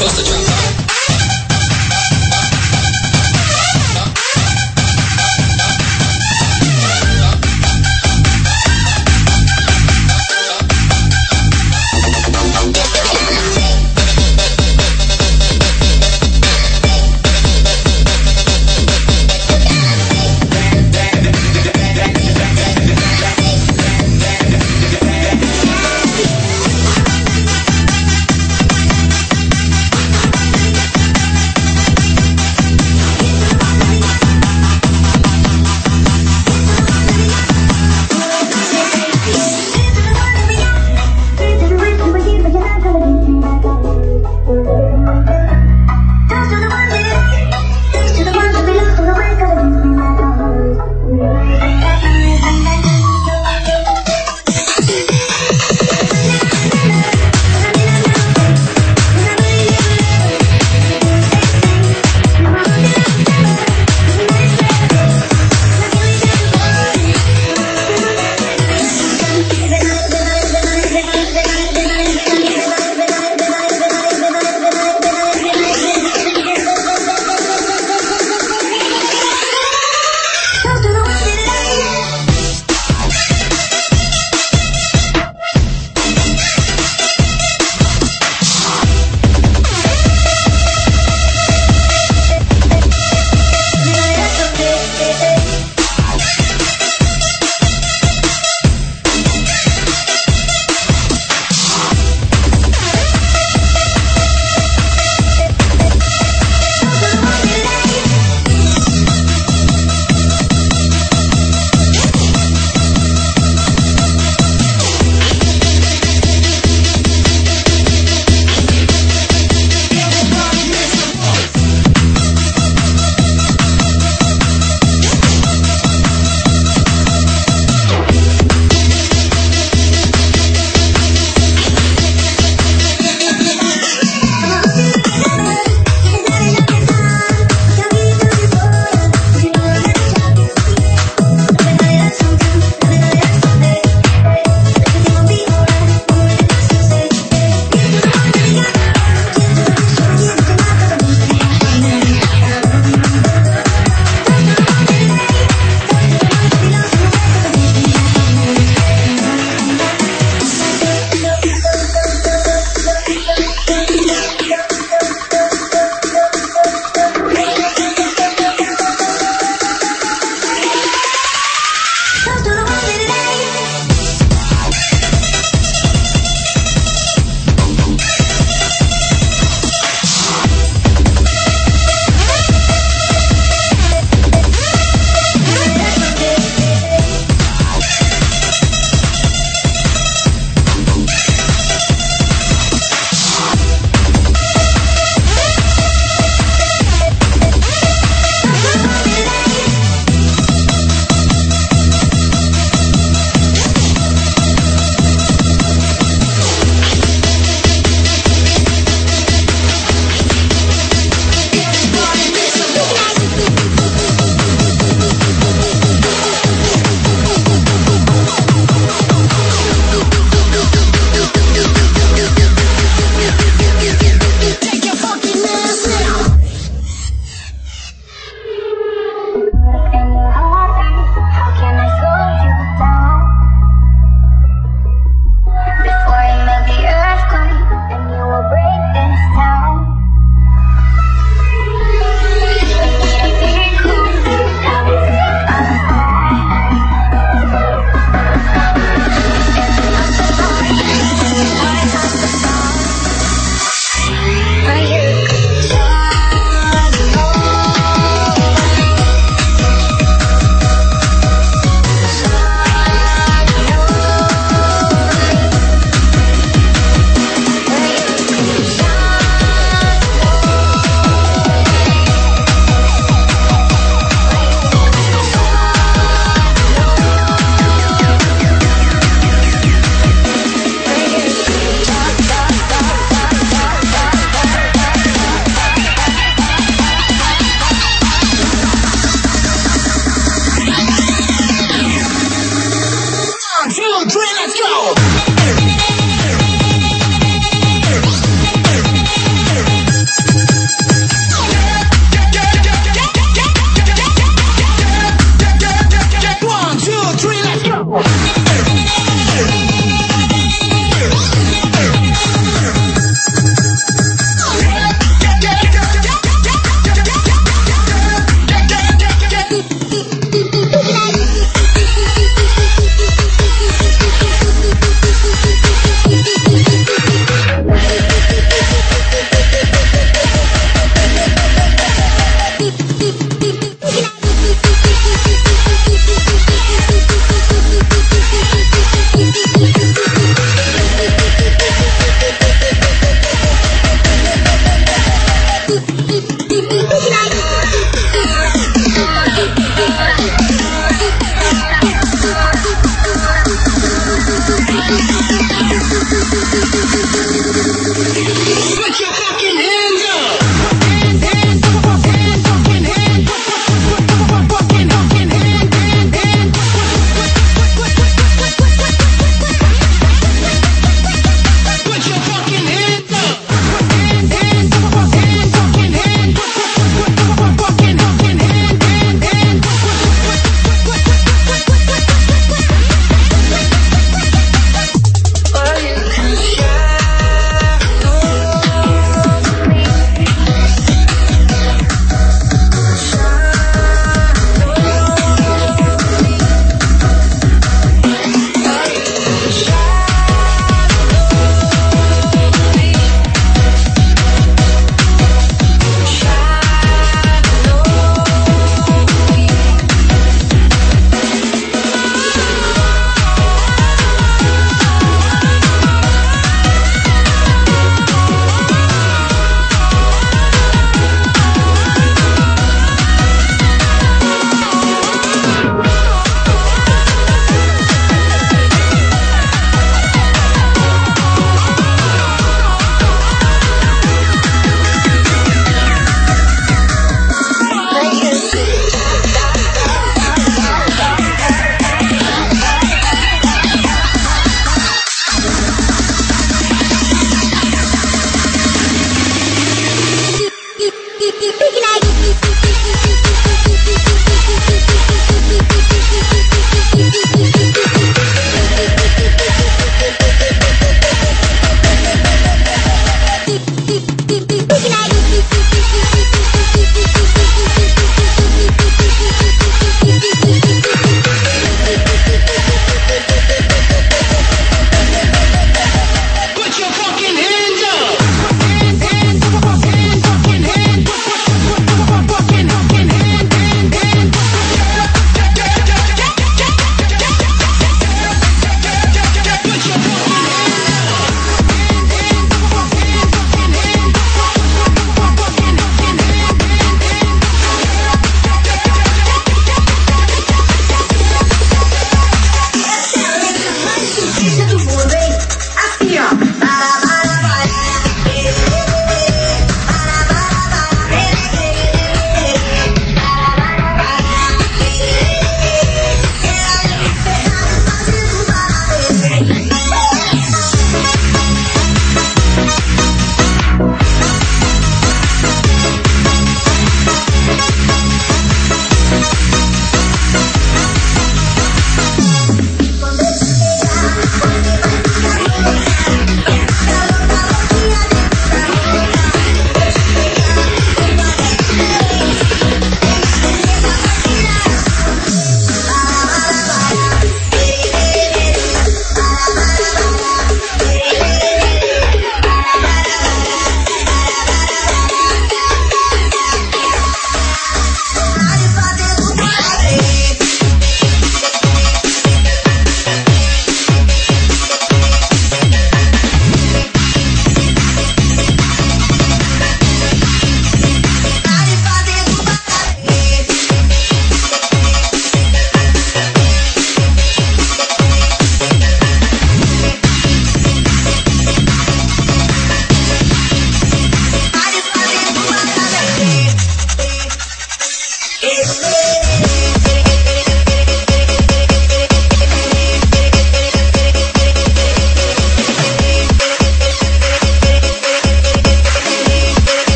coast of